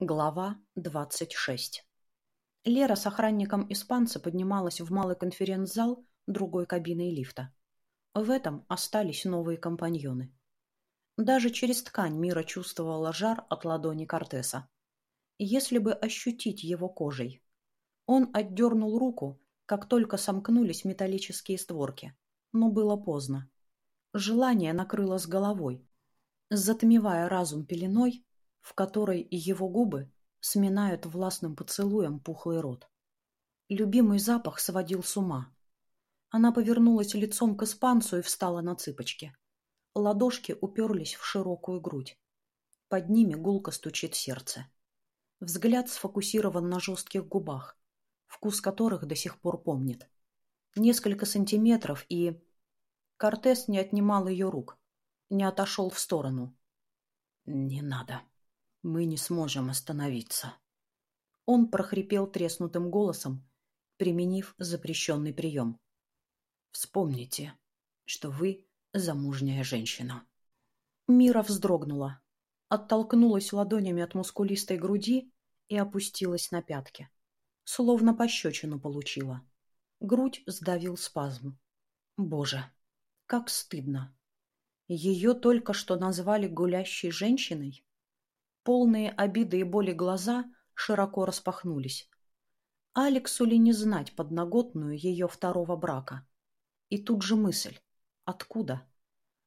Глава 26 Лера с охранником испанца поднималась в малый конференц-зал другой кабиной лифта. В этом остались новые компаньоны. Даже через ткань Мира чувствовала жар от ладони Кортеса. Если бы ощутить его кожей. Он отдернул руку, как только сомкнулись металлические створки. Но было поздно. Желание накрыло с головой, затмевая разум пеленой, в которой его губы сминают властным поцелуем пухлый рот. Любимый запах сводил с ума. Она повернулась лицом к испанцу и встала на цыпочки. Ладошки уперлись в широкую грудь. Под ними гулко стучит сердце. Взгляд сфокусирован на жестких губах, вкус которых до сих пор помнит. Несколько сантиметров и... Кортес не отнимал ее рук, не отошел в сторону. «Не надо», мы не сможем остановиться. Он прохрипел треснутым голосом, применив запрещенный прием. Вспомните, что вы замужняя женщина. Мира вздрогнула, оттолкнулась ладонями от мускулистой груди и опустилась на пятки. Словно пощечину получила. Грудь сдавил спазм. Боже, как стыдно. Ее только что назвали гулящей женщиной? Полные обиды и боли глаза широко распахнулись. Алексу ли не знать подноготную ее второго брака? И тут же мысль. Откуда?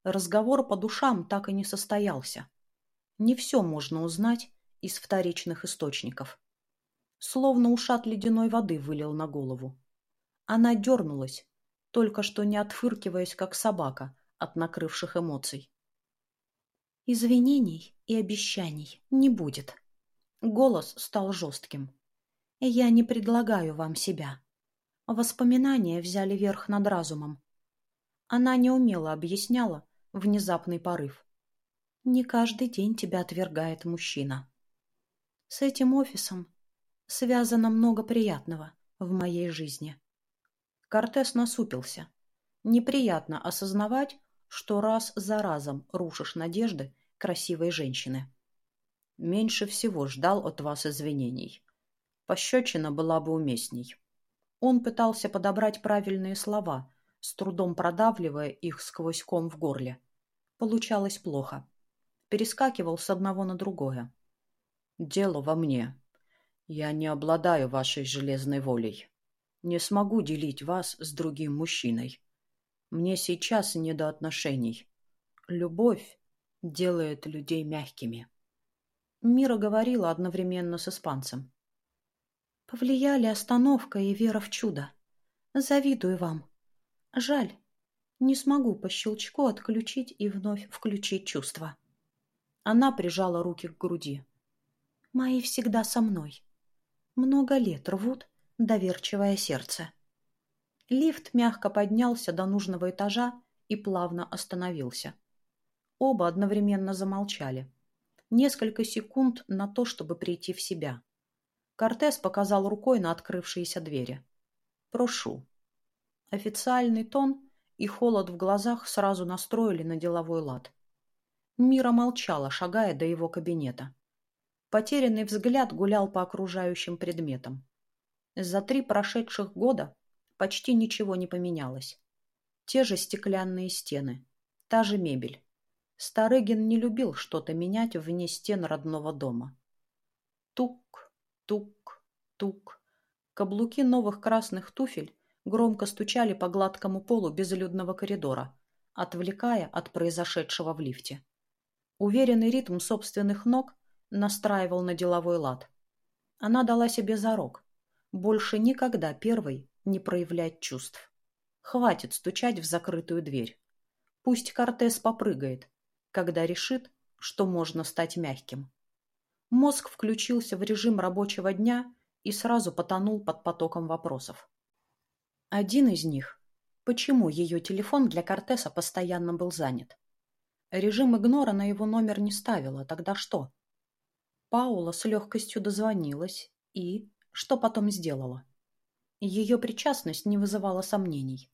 Разговор по душам так и не состоялся. Не все можно узнать из вторичных источников. Словно ушат ледяной воды вылил на голову. Она дернулась, только что не отфыркиваясь, как собака, от накрывших эмоций. Извинений и обещаний не будет. Голос стал жестким. Я не предлагаю вам себя. Воспоминания взяли верх над разумом. Она неумело объясняла внезапный порыв. Не каждый день тебя отвергает мужчина. С этим офисом связано много приятного в моей жизни. Кортес насупился. Неприятно осознавать, что раз за разом рушишь надежды красивой женщины. Меньше всего ждал от вас извинений. Пощечина была бы уместней. Он пытался подобрать правильные слова, с трудом продавливая их сквозь ком в горле. Получалось плохо. Перескакивал с одного на другое. «Дело во мне. Я не обладаю вашей железной волей. Не смогу делить вас с другим мужчиной. Мне сейчас не до отношений. Любовь делает людей мягкими. Мира говорила одновременно с испанцем. Повлияли остановка и вера в чудо. Завидую вам. Жаль, не смогу по щелчку отключить и вновь включить чувства. Она прижала руки к груди. Мои всегда со мной. Много лет рвут доверчивое сердце. Лифт мягко поднялся до нужного этажа и плавно остановился. Оба одновременно замолчали. Несколько секунд на то, чтобы прийти в себя. Кортес показал рукой на открывшиеся двери. «Прошу». Официальный тон и холод в глазах сразу настроили на деловой лад. Мира молчала, шагая до его кабинета. Потерянный взгляд гулял по окружающим предметам. За три прошедших года Почти ничего не поменялось. Те же стеклянные стены, та же мебель. Старыгин не любил что-то менять вне стен родного дома. Тук, тук, тук. Каблуки новых красных туфель громко стучали по гладкому полу безлюдного коридора, отвлекая от произошедшего в лифте. Уверенный ритм собственных ног настраивал на деловой лад. Она дала себе зарок. Больше никогда первой не проявлять чувств. Хватит стучать в закрытую дверь. Пусть Кортес попрыгает, когда решит, что можно стать мягким. Мозг включился в режим рабочего дня и сразу потонул под потоком вопросов. Один из них – почему ее телефон для Кортеса постоянно был занят? Режим игнора на его номер не ставила, тогда что? Паула с легкостью дозвонилась и... что потом сделала? Ее причастность не вызывала сомнений.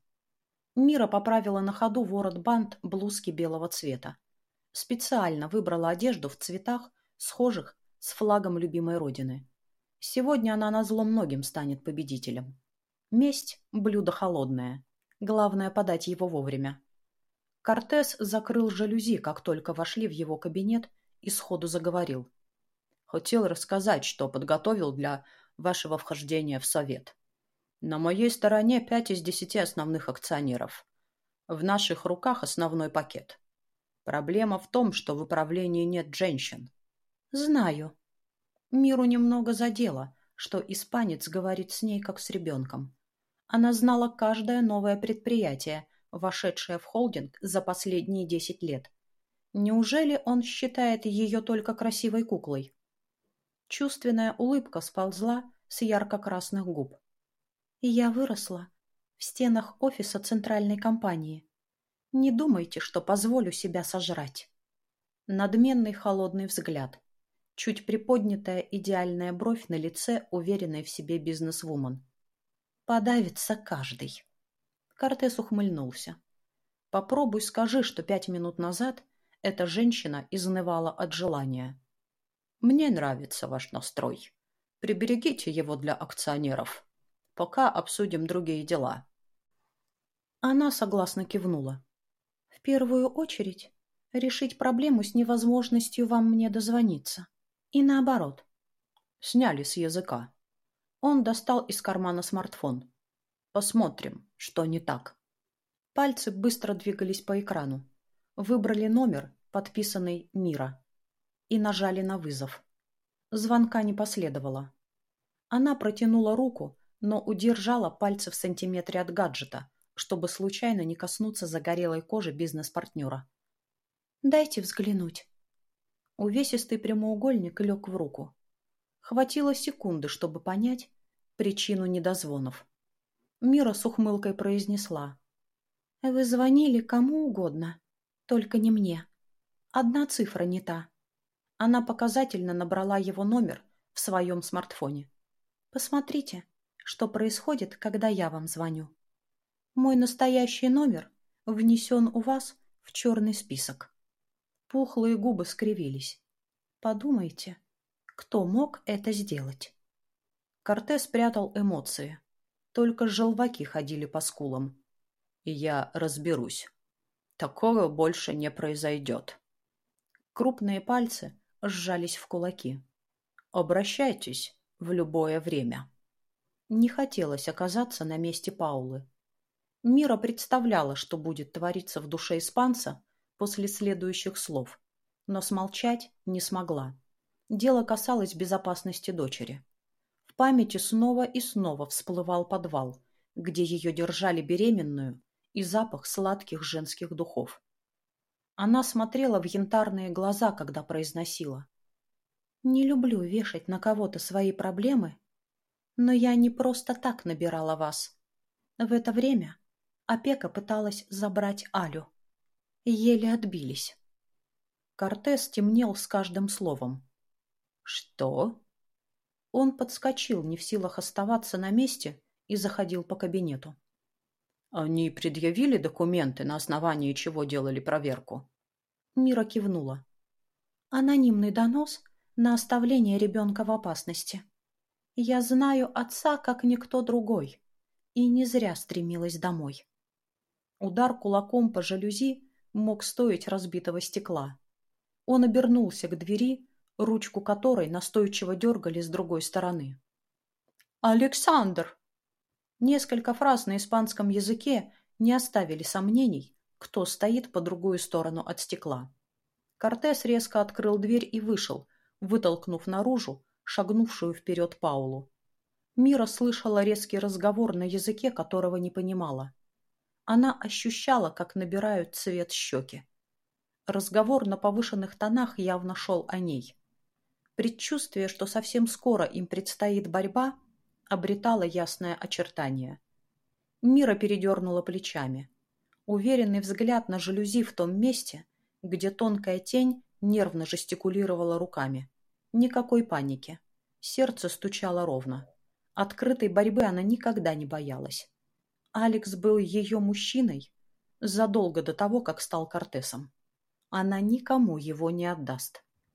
Мира поправила на ходу ворот-бант блузки белого цвета. Специально выбрала одежду в цветах, схожих с флагом любимой родины. Сегодня она на зло многим станет победителем. Месть – блюдо холодное. Главное – подать его вовремя. Кортес закрыл жалюзи, как только вошли в его кабинет, и сходу заговорил. «Хотел рассказать, что подготовил для вашего вхождения в совет. На моей стороне пять из десяти основных акционеров. В наших руках основной пакет. Проблема в том, что в управлении нет женщин. Знаю. Миру немного задело, что испанец говорит с ней как с ребенком. Она знала каждое новое предприятие, вошедшее в холдинг за последние десять лет. Неужели он считает ее только красивой куклой? Чувственная улыбка сползла с ярко-красных губ. Я выросла в стенах офиса центральной компании. Не думайте, что позволю себя сожрать. Надменный холодный взгляд. Чуть приподнятая идеальная бровь на лице уверенной в себе бизнесвумен. Подавится каждый. Кортес ухмыльнулся. Попробуй скажи, что пять минут назад эта женщина изнывала от желания. Мне нравится ваш настрой. Приберегите его для акционеров пока обсудим другие дела. Она согласно кивнула. Первую очередь, решить проблему с невозможностью вам мне дозвониться. И наоборот. Сняли с языка. Он достал из кармана смартфон. Посмотрим, что не так. Пальцы быстро двигались по экрану. Выбрали номер, подписанный «Мира», и нажали на вызов. Звонка не последовало. Она протянула руку, но удержала пальцы в сантиметре от гаджета, чтобы случайно не коснуться загорелой кожи бизнес-партнера. «Дайте взглянуть». Увесистый прямоугольник лег в руку. Хватило секунды, чтобы понять причину недозвонов. Мира с ухмылкой произнесла. «Вы звонили кому угодно, только не мне. Одна цифра не та». Она показательно набрала его номер в своем смартфоне. «Посмотрите, что происходит, когда я вам звоню. Мой настоящий номер внесен у вас в черный список. Пухлые губы скривились. Подумайте, кто мог это сделать? Кортес прятал эмоции. Только желваки ходили по скулам. И я разберусь. Такого больше не произойдет. Крупные пальцы сжались в кулаки. Обращайтесь в любое время. Не хотелось оказаться на месте Паулы. Мира представляла, что будет твориться в душе испанца после следующих слов, но смолчать не смогла. Дело касалось безопасности дочери. В памяти снова и снова всплывал подвал, где ее держали беременную, и запах сладких женских духов. Она смотрела в янтарные глаза, когда произносила. «Не люблю вешать на кого-то свои проблемы но я не просто так набирала вас. В это время опека пыталась забрать Алю. Еле отбились. Кортес темнел с каждым словом. «Что?» Он подскочил, не в силах оставаться на месте, и заходил по кабинету. «Они предъявили документы, на основании чего делали проверку?» Мира кивнула. «Анонимный донос на оставление ребенка в опасности». Я знаю отца, как никто другой, и не зря стремилась домой. Удар кулаком по жалюзи мог стоить разбитого стекла. Он обернулся к двери, ручку которой настойчиво дергали с другой стороны. «Александр!» Несколько фраз на испанском языке не оставили сомнений, кто стоит по другую сторону от стекла. Кортес резко открыл дверь и вышел, вытолкнув наружу шагнувшую вперед Паулу. Мира слышала резкий разговор на языке, которого не понимала. Она ощущала, как набирают цвет щеки. Разговор на повышенных тонах явно шел о ней. Предчувствие, что совсем скоро им предстоит борьба, обретало ясное очертание. Мира передернула плечами. Уверенный взгляд на жалюзи в том месте, где тонкая тень нервно жестикулировала руками. Никакой паники. Сердце стучало ровно. Открытой борьбы она никогда не боялась. Алекс был ее мужчиной задолго до того, как стал Кортесом. Она никому его не отдаст.